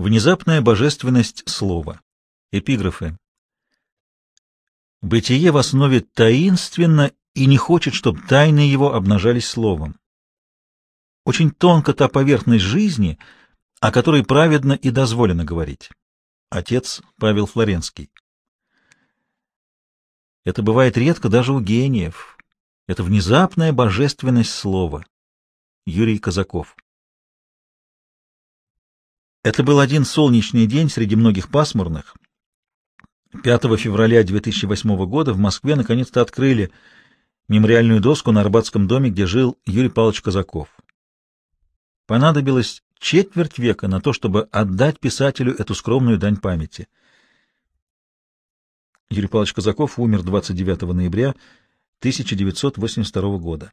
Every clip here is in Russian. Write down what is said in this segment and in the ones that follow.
Внезапная божественность слова. Эпиграфы. Бытие в основе таинственно и не хочет, чтобы тайны его обнажались словом. Очень тонко та поверхность жизни, о которой праведно и дозволено говорить. Отец Павел Флоренский. Это бывает редко даже у гениев. Это внезапная божественность слова. Юрий Казаков. Это был один солнечный день среди многих пасмурных. 5 февраля 2008 года в Москве наконец-то открыли мемориальную доску на Арбатском доме, где жил Юрий Павлович Казаков. Понадобилось четверть века на то, чтобы отдать писателю эту скромную дань памяти. Юрий Павлович Казаков умер 29 ноября 1982 года.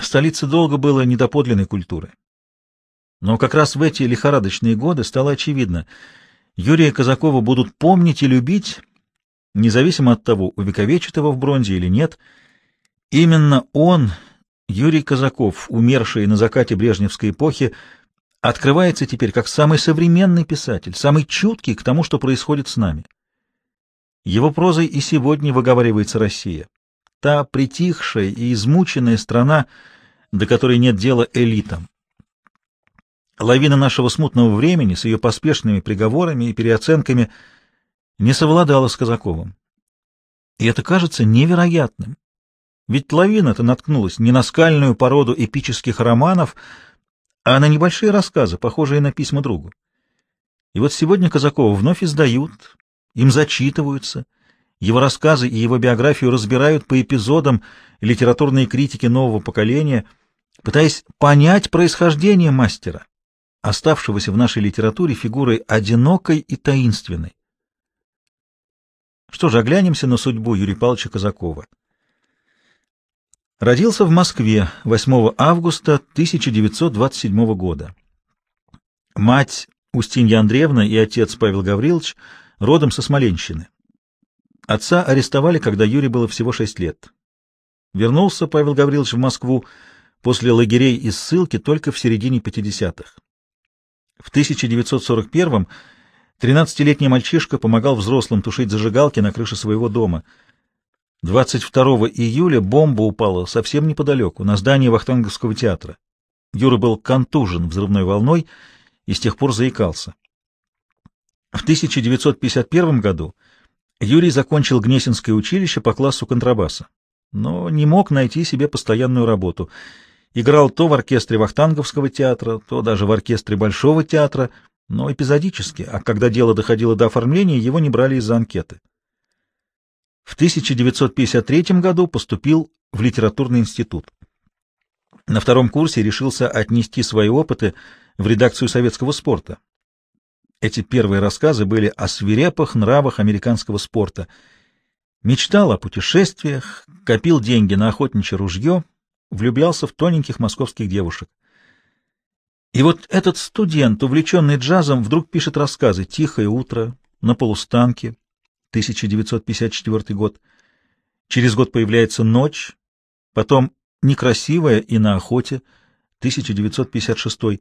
Столице долго было недоподлинной культуры. Но как раз в эти лихорадочные годы стало очевидно, Юрия Казакова будут помнить и любить, независимо от того, увековечит его в бронзе или нет. Именно он, Юрий Казаков, умерший на закате Брежневской эпохи, открывается теперь как самый современный писатель, самый чуткий к тому, что происходит с нами. Его прозой и сегодня выговаривается Россия. Та притихшая и измученная страна, до которой нет дела элитам. Лавина нашего смутного времени с ее поспешными приговорами и переоценками не совладала с Казаковым. И это кажется невероятным. Ведь лавина-то наткнулась не на скальную породу эпических романов, а на небольшие рассказы, похожие на письма другу. И вот сегодня Казакова вновь издают, им зачитываются, его рассказы и его биографию разбирают по эпизодам литературные критики нового поколения, пытаясь понять происхождение мастера оставшегося в нашей литературе фигурой одинокой и таинственной. Что же, оглянемся на судьбу Юрия Павловича Казакова. Родился в Москве 8 августа 1927 года. Мать Устинья Андреевна и отец Павел Гаврилович родом со Смоленщины. Отца арестовали, когда Юрий было всего 6 лет. Вернулся Павел Гаврилович в Москву после лагерей и ссылки только в середине 50-х. В 1941-м 13-летний мальчишка помогал взрослым тушить зажигалки на крыше своего дома. 22 июля бомба упала совсем неподалеку, на здание Вахтанговского театра. Юра был контужен взрывной волной и с тех пор заикался. В 1951 году Юрий закончил Гнесинское училище по классу контрабаса, но не мог найти себе постоянную работу — Играл то в оркестре Вахтанговского театра, то даже в оркестре Большого театра, но эпизодически, а когда дело доходило до оформления, его не брали из-за анкеты. В 1953 году поступил в литературный институт. На втором курсе решился отнести свои опыты в редакцию советского спорта. Эти первые рассказы были о свирепых нравах американского спорта. Мечтал о путешествиях, копил деньги на охотничье ружье, влюблялся в тоненьких московских девушек. И вот этот студент, увлеченный джазом, вдруг пишет рассказы «Тихое утро», «На полустанке», 1954 год. Через год появляется «Ночь», потом «Некрасивая» и «На охоте», 1956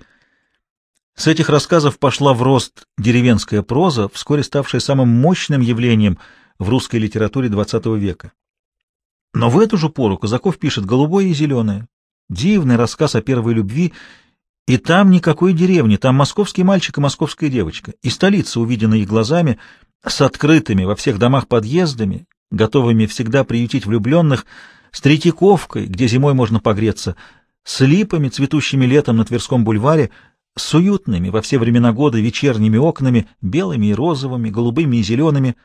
С этих рассказов пошла в рост деревенская проза, вскоре ставшая самым мощным явлением в русской литературе XX века. Но в эту же пору Казаков пишет «Голубое и зеленое». Дивный рассказ о первой любви, и там никакой деревни, там московский мальчик и московская девочка, и столица, увиденная их глазами, с открытыми во всех домах подъездами, готовыми всегда приютить влюбленных, с Третьяковкой, где зимой можно погреться, с липами, цветущими летом на Тверском бульваре, с уютными во все времена года вечерними окнами, белыми и розовыми, голубыми и зелеными.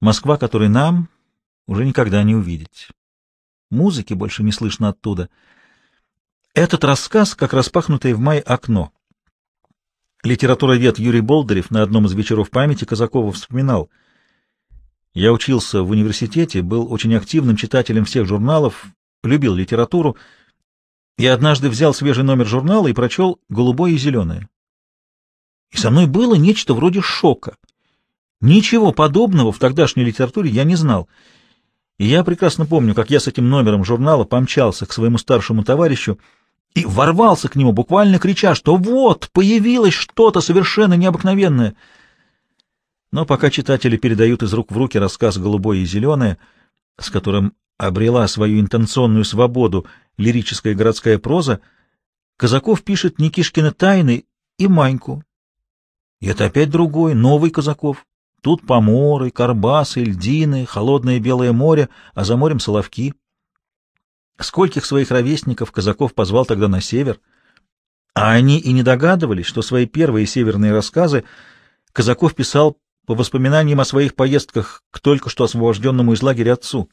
Москва, которой нам, уже никогда не увидеть. Музыки больше не слышно оттуда. Этот рассказ как распахнутое в мае окно. Литературовед Юрий Болдырев на одном из вечеров памяти Казакова вспоминал. «Я учился в университете, был очень активным читателем всех журналов, любил литературу, и однажды взял свежий номер журнала и прочел «Голубое и зеленое». И со мной было нечто вроде шока. Ничего подобного в тогдашней литературе я не знал — и я прекрасно помню, как я с этим номером журнала помчался к своему старшему товарищу, и ворвался к нему, буквально крича, что вот, появилось что-то совершенно необыкновенное. Но пока читатели передают из рук в руки рассказ «Голубое и зеленое», с которым обрела свою интенционную свободу лирическая городская проза, Казаков пишет Никишкины тайны и Маньку. И это опять другой, новый Казаков. Тут поморы, карбасы, льдины, холодное белое море, а за морем соловки. Скольких своих ровесников Казаков позвал тогда на север, а они и не догадывались, что свои первые северные рассказы Казаков писал по воспоминаниям о своих поездках к только что освобожденному из лагеря отцу.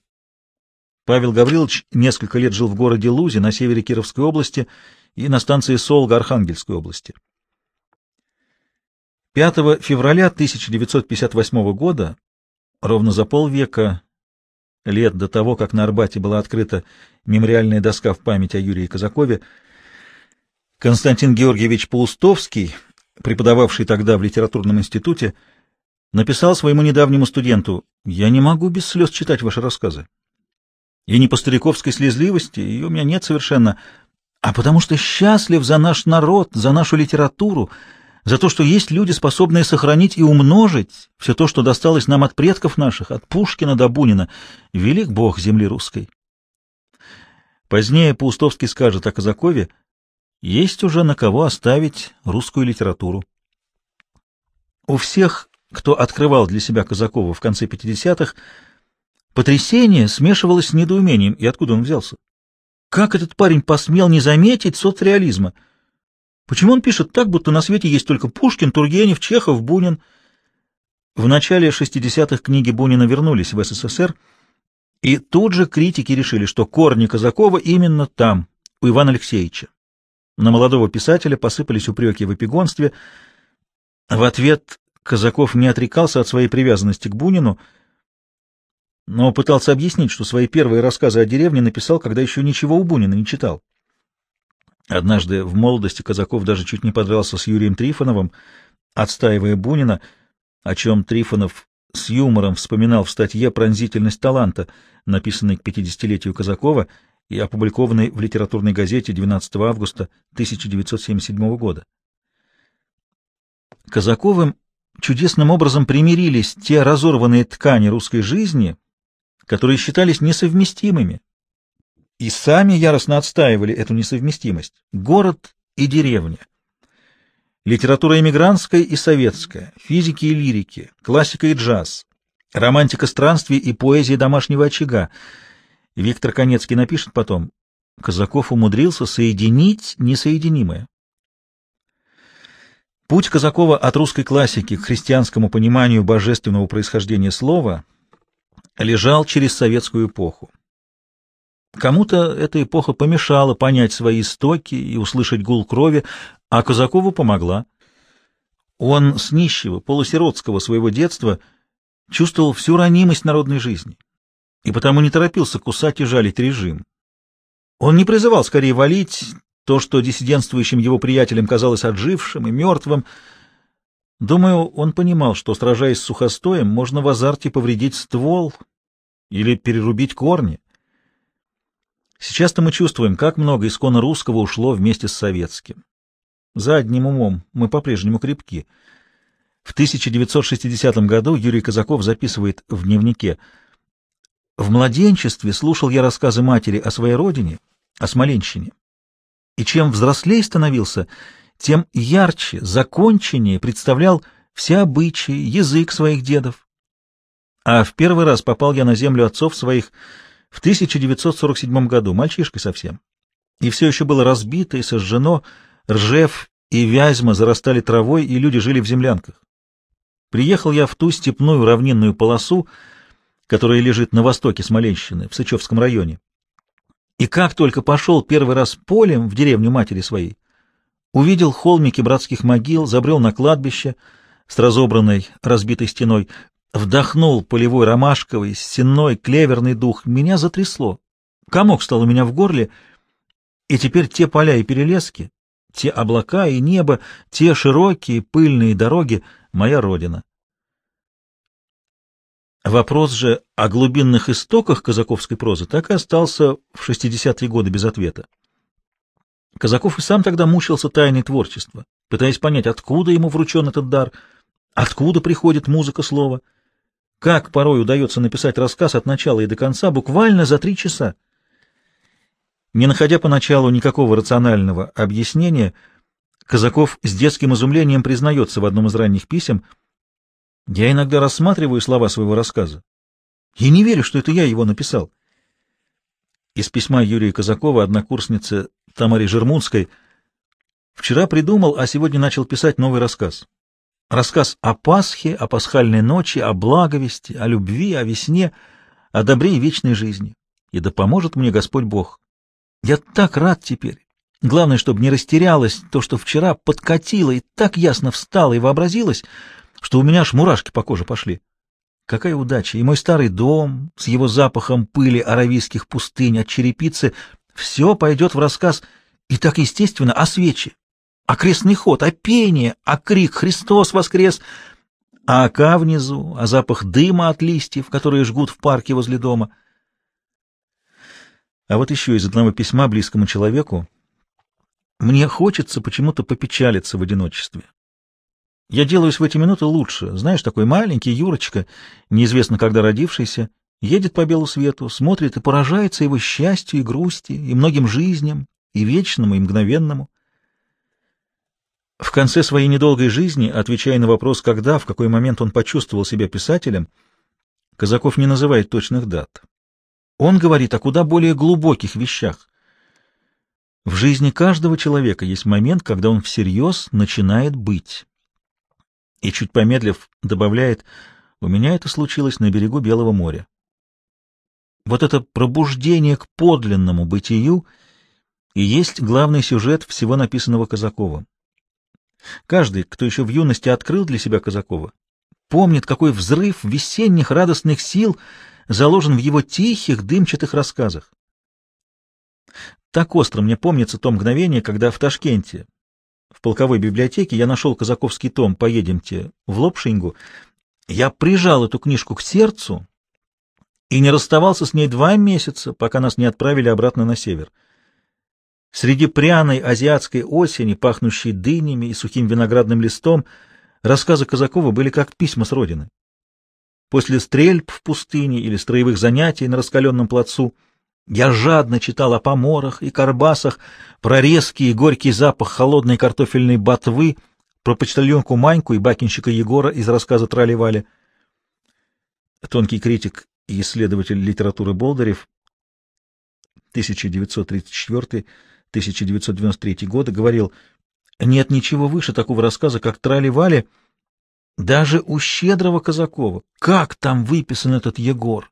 Павел Гаврилович несколько лет жил в городе Лузе на севере Кировской области и на станции Солга Архангельской области. 5 февраля 1958 года, ровно за полвека лет до того, как на Арбате была открыта мемориальная доска в память о Юрии Казакове, Константин Георгиевич Паустовский, преподававший тогда в литературном институте, написал своему недавнему студенту «Я не могу без слез читать ваши рассказы. И не по стариковской слезливости, ее у меня нет совершенно, а потому что счастлив за наш народ, за нашу литературу, за то, что есть люди, способные сохранить и умножить все то, что досталось нам от предков наших, от Пушкина до Бунина. Велик Бог земли русской. Позднее Паустовский скажет о Казакове, есть уже на кого оставить русскую литературу. У всех, кто открывал для себя Казакова в конце 50-х, потрясение смешивалось с недоумением, и откуда он взялся? Как этот парень посмел не заметить соцреализма? Почему он пишет так, будто на свете есть только Пушкин, Тургенев, Чехов, Бунин? В начале 60-х книги Бунина вернулись в СССР, и тут же критики решили, что корни Казакова именно там, у Ивана Алексеевича. На молодого писателя посыпались упреки в эпигонстве. В ответ Казаков не отрекался от своей привязанности к Бунину, но пытался объяснить, что свои первые рассказы о деревне написал, когда еще ничего у Бунина не читал. Однажды в молодости Казаков даже чуть не подрался с Юрием Трифоновым, отстаивая Бунина, о чем Трифонов с юмором вспоминал в статье «Пронзительность таланта», написанной к 50-летию Казакова и опубликованной в литературной газете 12 августа 1977 года. Казаковым чудесным образом примирились те разорванные ткани русской жизни, которые считались несовместимыми, и сами яростно отстаивали эту несовместимость. Город и деревня. Литература эмигрантская и советская, физики и лирики, классика и джаз, романтика странствий и поэзия домашнего очага. Виктор Конецкий напишет потом, Казаков умудрился соединить несоединимое. Путь Казакова от русской классики к христианскому пониманию божественного происхождения слова лежал через советскую эпоху. Кому-то эта эпоха помешала понять свои истоки и услышать гул крови, а Казакову помогла. Он с нищего, полусиротского своего детства чувствовал всю ранимость народной жизни и потому не торопился кусать и жалить режим. Он не призывал скорее валить то, что диссидентствующим его приятелям казалось отжившим и мертвым. Думаю, он понимал, что, сражаясь с сухостоем, можно в азарте повредить ствол или перерубить корни. Сейчас-то мы чувствуем, как много исконно русского ушло вместе с советским. За одним умом мы по-прежнему крепки. В 1960 году Юрий Казаков записывает в дневнике «В младенчестве слушал я рассказы матери о своей родине, о Смоленщине. И чем взрослее становился, тем ярче, законченнее представлял все обычаи, язык своих дедов. А в первый раз попал я на землю отцов своих – в 1947 году, мальчишкой совсем. И все еще было разбито и сожжено, ржев и вязьма зарастали травой, и люди жили в землянках. Приехал я в ту степную равнинную полосу, которая лежит на востоке Смоленщины, в Сычевском районе. И как только пошел первый раз полем в деревню матери своей, увидел холмики братских могил, забрел на кладбище с разобранной разбитой стеной, Вдохнул полевой ромашковый, сенной, клеверный дух. Меня затрясло. Комок стал у меня в горле, и теперь те поля и перелески, те облака и небо, те широкие пыльные дороги — моя родина. Вопрос же о глубинных истоках казаковской прозы так и остался в 60-е годы без ответа. Казаков и сам тогда мучился тайной творчества, пытаясь понять, откуда ему вручен этот дар, откуда приходит музыка слова, как порой удается написать рассказ от начала и до конца буквально за три часа. Не находя поначалу никакого рационального объяснения, Казаков с детским изумлением признается в одном из ранних писем «Я иногда рассматриваю слова своего рассказа и не верю, что это я его написал». Из письма Юрия Казакова однокурсницы Тамаре Жермунской «Вчера придумал, а сегодня начал писать новый рассказ. Рассказ о Пасхе, о пасхальной ночи, о благовести, о любви, о весне, о добре и вечной жизни. И да поможет мне Господь Бог. Я так рад теперь. Главное, чтобы не растерялось то, что вчера подкатило и так ясно встало и вообразилось, что у меня аж мурашки по коже пошли. Какая удача! И мой старый дом с его запахом пыли аравийских пустынь от черепицы все пойдет в рассказ и так естественно о свече, о крестный ход, о пение, о крик «Христос воскрес!», а ока внизу, о запах дыма от листьев, которые жгут в парке возле дома. А вот еще из одного письма близкому человеку. Мне хочется почему-то попечалиться в одиночестве. Я делаюсь в эти минуты лучше. Знаешь, такой маленький Юрочка, неизвестно когда родившийся, едет по белу свету, смотрит и поражается его счастью и грусти, и многим жизням, и вечному, и мгновенному. В конце своей недолгой жизни, отвечая на вопрос, когда, в какой момент он почувствовал себя писателем, Казаков не называет точных дат. Он говорит о куда более глубоких вещах. В жизни каждого человека есть момент, когда он всерьез начинает быть. И чуть помедлив добавляет, у меня это случилось на берегу Белого моря. Вот это пробуждение к подлинному бытию и есть главный сюжет всего написанного Казаковым. Каждый, кто еще в юности открыл для себя Казакова, помнит, какой взрыв весенних радостных сил заложен в его тихих, дымчатых рассказах. Так остро мне помнится то мгновение, когда в Ташкенте, в полковой библиотеке я нашел казаковский том «Поедемте» в Лопшингу. Я прижал эту книжку к сердцу и не расставался с ней два месяца, пока нас не отправили обратно на север. Среди пряной азиатской осени, пахнущей дынями и сухим виноградным листом, рассказы Казакова были как письма с родины. После стрельб в пустыне или строевых занятий на раскаленном плацу — я жадно читал о поморах и карбасах, про резкий и горький запах холодной картофельной ботвы, про почтальонку Маньку и бакинщика Егора из рассказа Трали-Вали. Тонкий критик и исследователь литературы Болдырев 1934-1993 годы говорил, нет ничего выше такого рассказа, как Трали-Вали, даже у щедрого Казакова. Как там выписан этот Егор?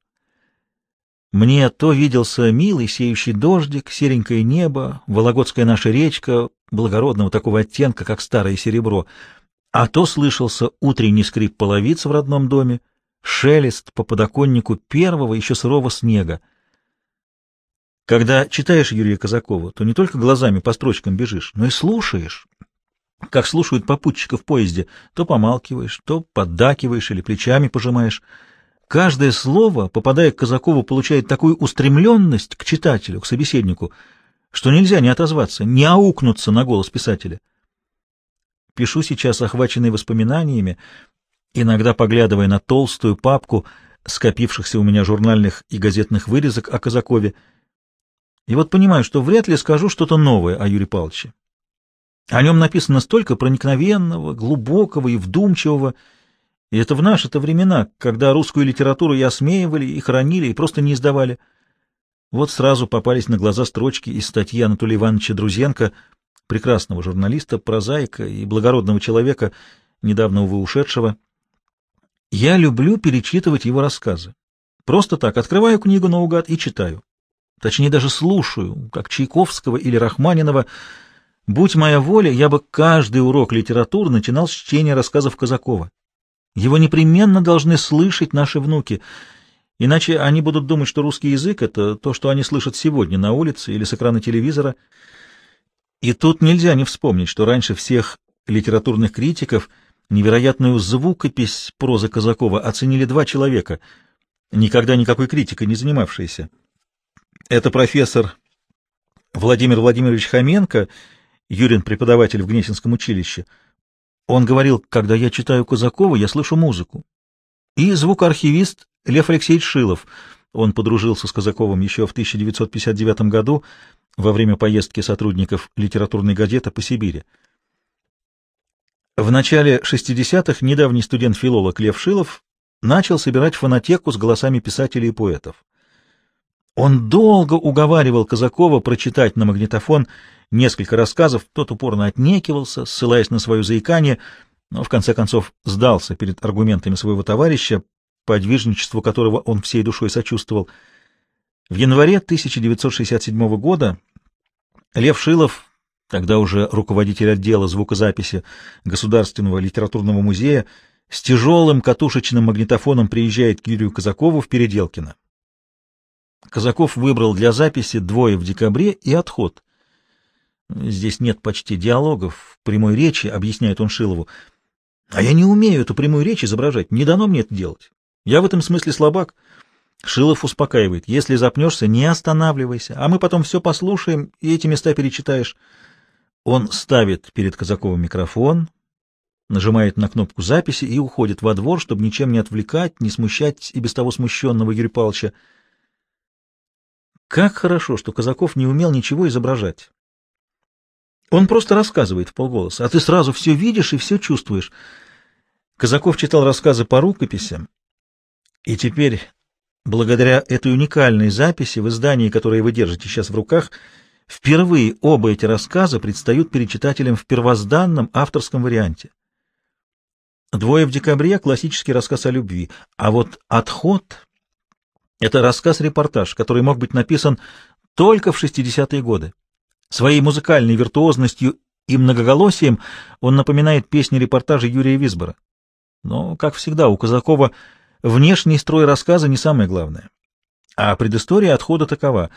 Мне то виделся милый сеющий дождик, серенькое небо, вологодская наша речка, благородного такого оттенка, как старое серебро, а то слышался утренний скрип половиц в родном доме, шелест по подоконнику первого еще сырого снега. Когда читаешь Юрия Казакова, то не только глазами по строчкам бежишь, но и слушаешь, как слушают попутчика в поезде, то помалкиваешь, то поддакиваешь или плечами пожимаешь — Каждое слово, попадая к Казакову, получает такую устремленность к читателю, к собеседнику, что нельзя не отозваться, не аукнуться на голос писателя. Пишу сейчас, охваченный воспоминаниями, иногда поглядывая на толстую папку скопившихся у меня журнальных и газетных вырезок о Казакове, и вот понимаю, что вряд ли скажу что-то новое о Юрии Павловиче. О нем написано столько проникновенного, глубокого и вдумчивого, и это в наши-то времена, когда русскую литературу и осмеивали, и хранили, и просто не издавали. Вот сразу попались на глаза строчки из статьи Анатолия Ивановича Друзенко, прекрасного журналиста, прозаика и благородного человека, недавно, увы, ушедшего. Я люблю перечитывать его рассказы. Просто так, открываю книгу наугад и читаю. Точнее, даже слушаю, как Чайковского или Рахманинова. Будь моя воля, я бы каждый урок литературы начинал с чтения рассказов Казакова. Его непременно должны слышать наши внуки, иначе они будут думать, что русский язык — это то, что они слышат сегодня на улице или с экрана телевизора. И тут нельзя не вспомнить, что раньше всех литературных критиков невероятную звукопись прозы Казакова оценили два человека, никогда никакой критикой не занимавшиеся. Это профессор Владимир Владимирович Хоменко, Юрин преподаватель в Гнесинском училище, он говорил, когда я читаю Казакова, я слышу музыку. И звукоархивист Лев Алексеевич Шилов, он подружился с Казаковым еще в 1959 году во время поездки сотрудников литературной газеты по Сибири. В начале 60-х недавний студент-филолог Лев Шилов начал собирать фонотеку с голосами писателей и поэтов. Он долго уговаривал Казакова прочитать на магнитофон несколько рассказов, тот упорно отнекивался, ссылаясь на свое заикание, но в конце концов сдался перед аргументами своего товарища, подвижничеству которого он всей душой сочувствовал. В январе 1967 года Лев Шилов, тогда уже руководитель отдела звукозаписи Государственного литературного музея, с тяжелым катушечным магнитофоном приезжает к Юрию Казакову в Переделкино. Казаков выбрал для записи «Двое в декабре» и «Отход». Здесь нет почти диалогов, прямой речи, объясняет он Шилову. А я не умею эту прямую речь изображать, не дано мне это делать. Я в этом смысле слабак. Шилов успокаивает. Если запнешься, не останавливайся, а мы потом все послушаем и эти места перечитаешь. Он ставит перед Казаковым микрофон, нажимает на кнопку записи и уходит во двор, чтобы ничем не отвлекать, не смущать и без того смущенного Юрия Павловича. Как хорошо, что Казаков не умел ничего изображать. Он просто рассказывает в полголоса, а ты сразу все видишь и все чувствуешь. Казаков читал рассказы по рукописям, и теперь, благодаря этой уникальной записи в издании, которое вы держите сейчас в руках, впервые оба эти рассказа предстают перед читателем в первозданном авторском варианте. «Двое в декабре» — классический рассказ о любви, а вот «Отход» — это рассказ-репортаж, который мог быть написан только в 60-е годы. Своей музыкальной виртуозностью и многоголосием он напоминает песни репортажа Юрия Висбора. Но, как всегда, у Казакова внешний строй рассказа не самое главное. А предыстория отхода такова.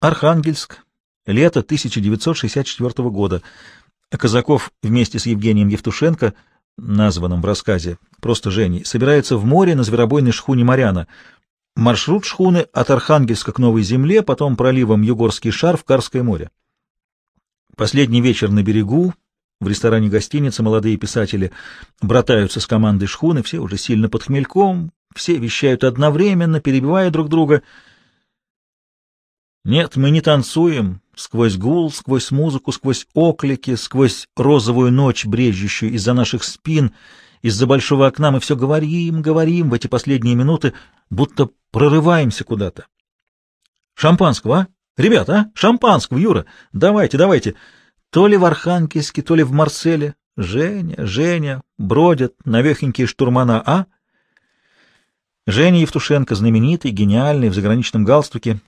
Архангельск, лето 1964 года. Казаков вместе с Евгением Евтушенко, названным в рассказе просто Женей, собирается в море на зверобойной шхуне «Моряна». Маршрут шхуны от Архангельска к Новой Земле, потом проливом Югорский шар в Карское море. Последний вечер на берегу, в ресторане гостиницы молодые писатели братаются с командой шхуны, все уже сильно под хмельком, все вещают одновременно, перебивая друг друга. Нет, мы не танцуем сквозь гул, сквозь музыку, сквозь оклики, сквозь розовую ночь, брежущую из-за наших спин, из-за большого окна мы все говорим, говорим в эти последние минуты, будто прорываемся куда-то. Шампанского, а? Ребята, а? Шампанского, Юра! Давайте, давайте! То ли в Архангельске, то ли в Марселе. Женя, Женя, бродят навехенькие штурмана, а? Женя Евтушенко, знаменитый, гениальный, в заграничном галстуке.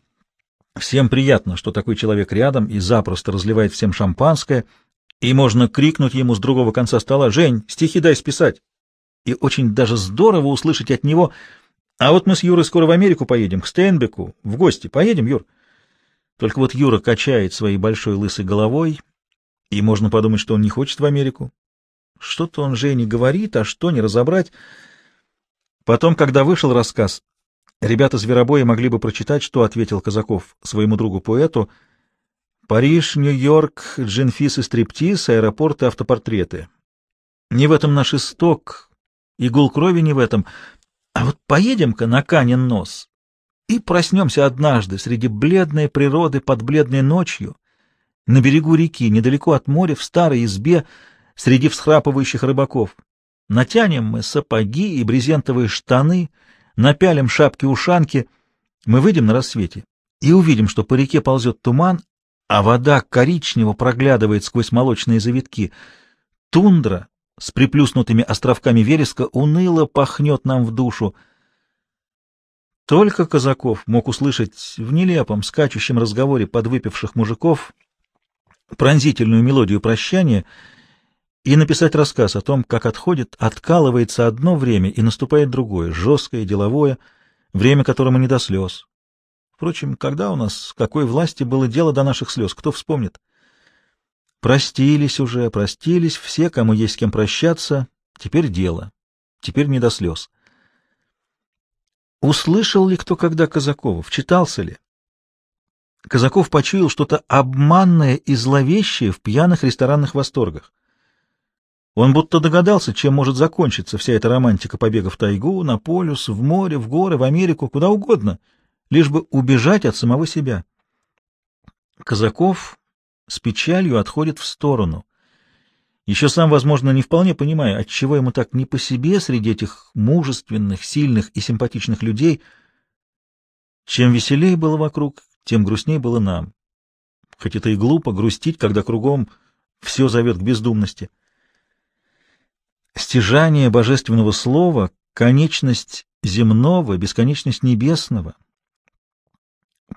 Всем приятно, что такой человек рядом и запросто разливает всем шампанское, и можно крикнуть ему с другого конца стола «Жень, стихи дай списать!» И очень даже здорово услышать от него «А вот мы с Юрой скоро в Америку поедем, к Стейнбеку, в гости. Поедем, Юр?» Только вот Юра качает своей большой лысой головой, и можно подумать, что он не хочет в Америку. Что-то он Жене говорит, а что не разобрать. Потом, когда вышел рассказ, ребята Зверобоя могли бы прочитать, что ответил Казаков своему другу-поэту. «Париж, Нью-Йорк, джинфис и стриптиз, аэропорты, автопортреты. Не в этом наш исток, и гул крови не в этом. А вот поедем-ка на Канин нос и проснемся однажды среди бледной природы под бледной ночью, на берегу реки, недалеко от моря, в старой избе, среди всхрапывающих рыбаков. Натянем мы сапоги и брезентовые штаны, напялим шапки-ушанки, мы выйдем на рассвете и увидим, что по реке ползет туман, а вода коричнево проглядывает сквозь молочные завитки. Тундра с приплюснутыми островками вереска уныло пахнет нам в душу. Только Казаков мог услышать в нелепом, скачущем разговоре подвыпивших мужиков пронзительную мелодию прощания — и написать рассказ о том, как отходит, откалывается одно время и наступает другое, жесткое, деловое, время которому не до слез. Впрочем, когда у нас, какой власти было дело до наших слез, кто вспомнит? Простились уже, простились все, кому есть с кем прощаться, теперь дело, теперь не до слез. Услышал ли кто когда Казакова, вчитался ли? Казаков почуял что-то обманное и зловещее в пьяных ресторанных восторгах. Он будто догадался, чем может закончиться вся эта романтика побега в тайгу, на полюс, в море, в горы, в Америку, куда угодно, лишь бы убежать от самого себя. Казаков с печалью отходит в сторону. Еще сам, возможно, не вполне понимая, отчего ему так не по себе среди этих мужественных, сильных и симпатичных людей. Чем веселее было вокруг, тем грустнее было нам. Хоть это и глупо грустить, когда кругом все зовет к бездумности. Стяжание божественного слова, конечность земного, бесконечность небесного.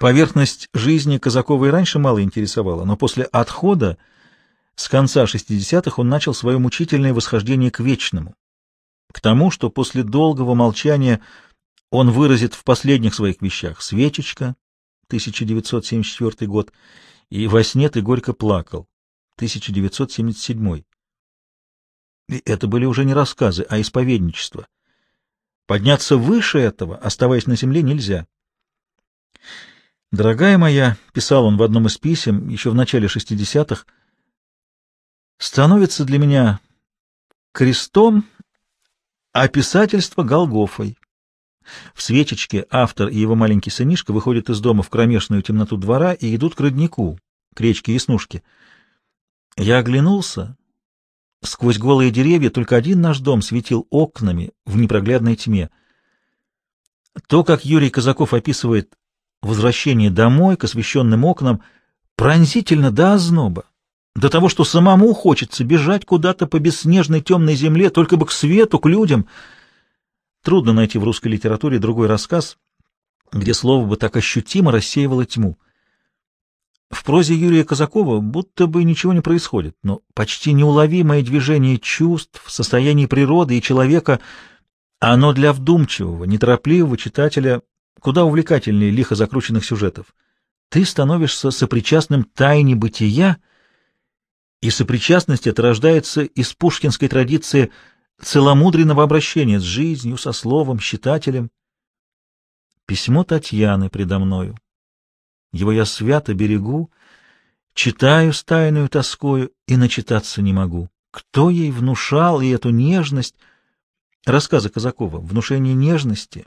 Поверхность жизни Казакова и раньше мало интересовала, но после отхода с конца 60-х он начал свое мучительное восхождение к вечному, к тому, что после долгого молчания он выразит в последних своих вещах «Свечечка», 1974 год, и «Во сне ты горько плакал», 1977. И это были уже не рассказы, а исповедничество. Подняться выше этого, оставаясь на земле, нельзя. «Дорогая моя», — писал он в одном из писем еще в начале 60-х, — становится для меня крестом, а писательство — Голгофой. В свечечке автор и его маленький сынишка выходят из дома в кромешную темноту двора и идут к роднику, к речке Яснушки. Я оглянулся. Сквозь голые деревья только один наш дом светил окнами в непроглядной тьме. То, как Юрий Казаков описывает возвращение домой к освещенным окнам, пронзительно до озноба. До того, что самому хочется бежать куда-то по бесснежной темной земле, только бы к свету, к людям. Трудно найти в русской литературе другой рассказ, где слово бы так ощутимо рассеивало тьму. В прозе Юрия Казакова будто бы ничего не происходит, но почти неуловимое движение чувств, состояние природы и человека, оно для вдумчивого, неторопливого читателя куда увлекательнее лихо закрученных сюжетов. Ты становишься сопричастным тайне бытия — и сопричастность эта рождается из пушкинской традиции целомудренного обращения с жизнью, со словом, с читателем. Письмо Татьяны предо мною. Его я свято берегу, читаю с тайную тоскою и начитаться не могу. Кто ей внушал и эту нежность? Рассказы Казакова, внушение нежности,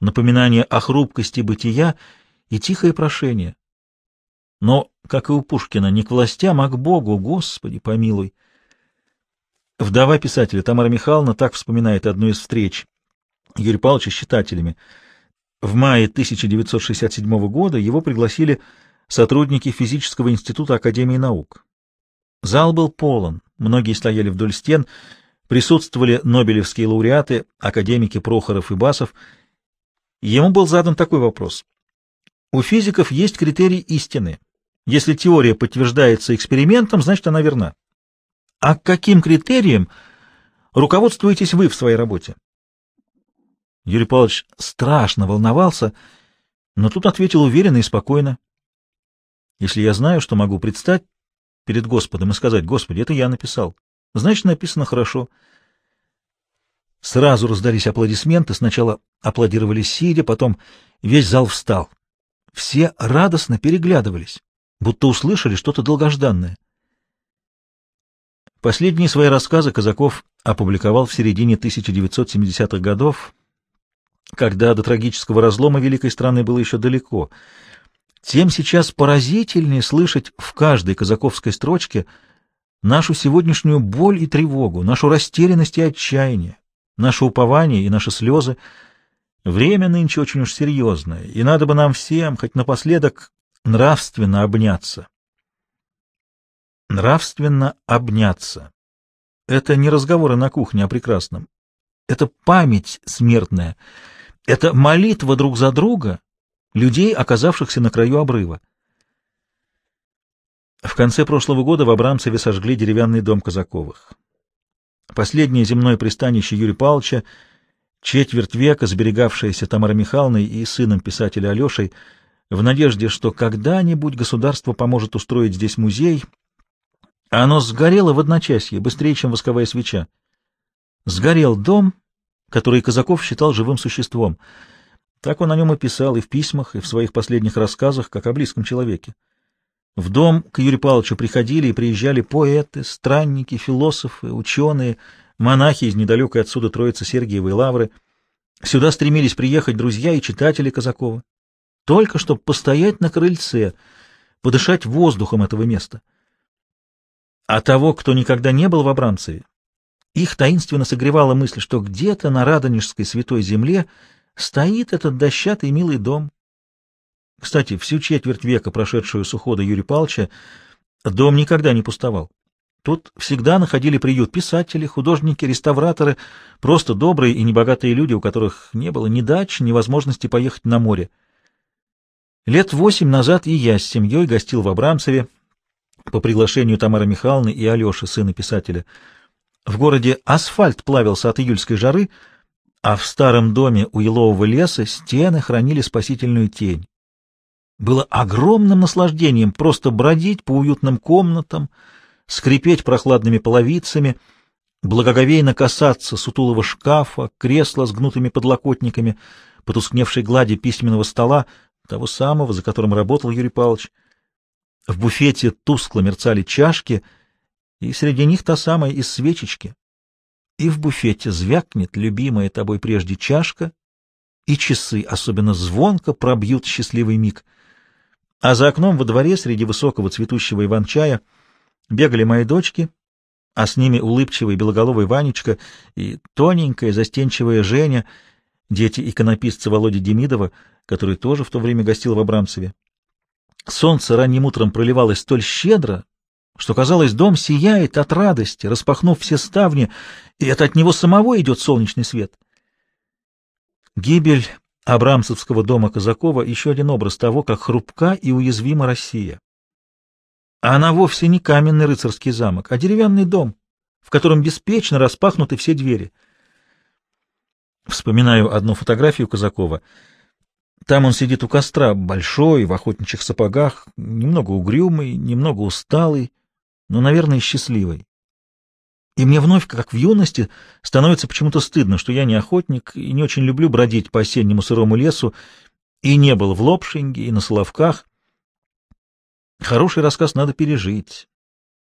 напоминание о хрупкости бытия и тихое прошение. Но, как и у Пушкина, не к властям, а к Богу, Господи, помилуй. Вдова писателя Тамара Михайловна так вспоминает одну из встреч Юрия Павловича с читателями. В мае 1967 года его пригласили сотрудники физического института Академии наук. Зал был полон, многие стояли вдоль стен, присутствовали нобелевские лауреаты, академики Прохоров и Басов. Ему был задан такой вопрос. У физиков есть критерий истины. Если теория подтверждается экспериментом, значит, она верна. А каким критерием руководствуетесь вы в своей работе? Юрий Павлович страшно волновался, но тут ответил уверенно и спокойно. Если я знаю, что могу предстать перед Господом и сказать, Господи, это я написал, значит, написано хорошо. Сразу раздались аплодисменты, сначала аплодировали сидя, потом весь зал встал. Все радостно переглядывались будто услышали что-то долгожданное. Последние свои рассказы Казаков опубликовал в середине 1970-х годов, когда до трагического разлома великой страны было еще далеко. Тем сейчас поразительнее слышать в каждой казаковской строчке нашу сегодняшнюю боль и тревогу, нашу растерянность и отчаяние, наше упование и наши слезы. Время нынче очень уж серьезное, и надо бы нам всем, хоть напоследок, нравственно обняться. Нравственно обняться. Это не разговоры на кухне о прекрасном. Это память смертная. Это молитва друг за друга людей, оказавшихся на краю обрыва. В конце прошлого года в Абрамцеве сожгли деревянный дом Казаковых. Последнее земное пристанище Юрия Павловича, четверть века сберегавшееся Тамарой Михайловной и сыном писателя Алешей, в надежде, что когда-нибудь государство поможет устроить здесь музей, а оно сгорело в одночасье, быстрее, чем восковая свеча. Сгорел дом, который Казаков считал живым существом. Так он о нем и писал и в письмах, и в своих последних рассказах, как о близком человеке. В дом к Юрию Павловичу приходили и приезжали поэты, странники, философы, ученые, монахи из недалекой отсюда Троицы Сергиевой Лавры. Сюда стремились приехать друзья и читатели Казакова. Только чтобы постоять на крыльце, подышать воздухом этого места. А того, кто никогда не был в Абрамцеве, их таинственно согревала мысль, что где-то на Радонежской святой земле стоит этот дощатый милый дом, кстати, всю четверть века, прошедшую с ухода Юрия Павловича, дом никогда не пустовал. Тут всегда находили приют писатели, художники, реставраторы, просто добрые и небогатые люди, у которых не было ни дач, ни возможности поехать на море. Лет восемь назад и я с семьей гостил в Абрамцеве по приглашению Тамары Михайловны и Алеши, сына писателя. В городе асфальт плавился от июльской жары, а в старом доме у елового леса стены хранили спасительную тень. Было огромным наслаждением просто бродить по уютным комнатам, скрипеть прохладными половицами, благоговейно касаться сутулого шкафа, кресла с гнутыми подлокотниками, потускневшей глади письменного стола, того самого, за которым работал Юрий Павлович. В буфете тускло мерцали чашки, и среди них та самая из свечечки. И в буфете звякнет любимая тобой прежде чашка, и часы особенно звонко пробьют счастливый миг — а за окном во дворе среди высокого цветущего иван-чая бегали мои дочки, а с ними улыбчивый белоголовый Ванечка и тоненькая застенчивая Женя, дети иконописца Володи Демидова, который тоже в то время гостил в Абрамцеве. Солнце ранним утром проливалось столь щедро, что, казалось, дом сияет от радости, распахнув все ставни, и это от него самого идет солнечный свет. Гибель Абрамцевского дома Казакова еще один образ того, как хрупка и уязвима Россия. она вовсе не каменный рыцарский замок, а деревянный дом, в котором беспечно распахнуты все двери. Вспоминаю одну фотографию Казакова. Там он сидит у костра, большой, в охотничьих сапогах, немного угрюмый, немного усталый, но, наверное, счастливый. И мне вновь, как в юности, становится почему-то стыдно, что я не охотник и не очень люблю бродить по осеннему сырому лесу, и не был в Лопшинге и на Соловках. Хороший рассказ надо пережить.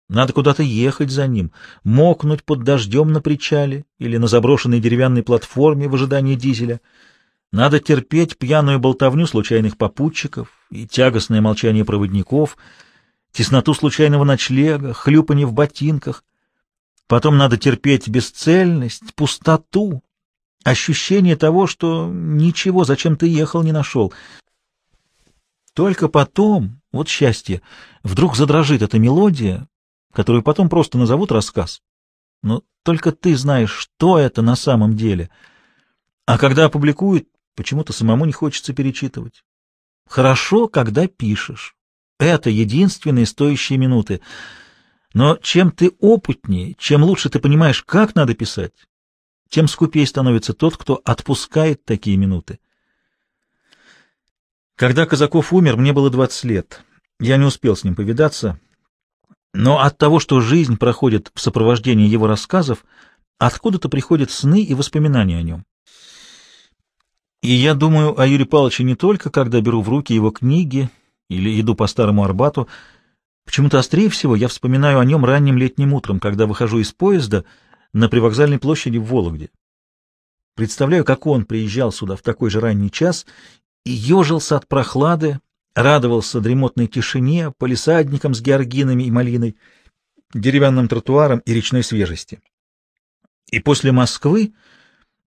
Надо куда-то ехать за ним, мокнуть под дождем на причале или на заброшенной деревянной платформе в ожидании дизеля. Надо терпеть пьяную болтовню случайных попутчиков и тягостное молчание проводников, тесноту случайного ночлега, хлюпанье в ботинках — Потом надо терпеть бесцельность, пустоту, ощущение того, что ничего, зачем ты ехал, не нашел. Только потом, вот счастье, вдруг задрожит эта мелодия, которую потом просто назовут рассказ. Но только ты знаешь, что это на самом деле. А когда опубликуют, почему-то самому не хочется перечитывать. Хорошо, когда пишешь. Это единственные стоящие минуты — но чем ты опытнее, чем лучше ты понимаешь, как надо писать, тем скупей становится тот, кто отпускает такие минуты. Когда Казаков умер, мне было 20 лет. Я не успел с ним повидаться, но от того, что жизнь проходит в сопровождении его рассказов, откуда-то приходят сны и воспоминания о нем. И я думаю о Юрии Павловиче не только, когда беру в руки его книги или иду по Старому Арбату, Почему-то острее всего я вспоминаю о нем ранним летним утром, когда выхожу из поезда на привокзальной площади в Вологде. Представляю, как он приезжал сюда в такой же ранний час и ежился от прохлады, радовался дремотной тишине, полисадникам с георгинами и малиной, деревянным тротуаром и речной свежести. И после Москвы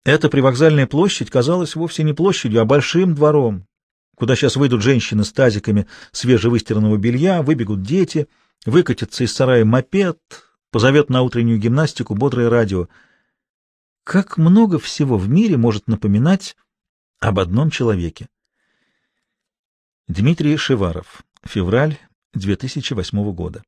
эта привокзальная площадь казалась вовсе не площадью, а большим двором, куда сейчас выйдут женщины с тазиками свежевыстиранного белья, выбегут дети, выкатится из сарая мопед, позовет на утреннюю гимнастику бодрое радио. Как много всего в мире может напоминать об одном человеке. Дмитрий Шеваров. Февраль 2008 года.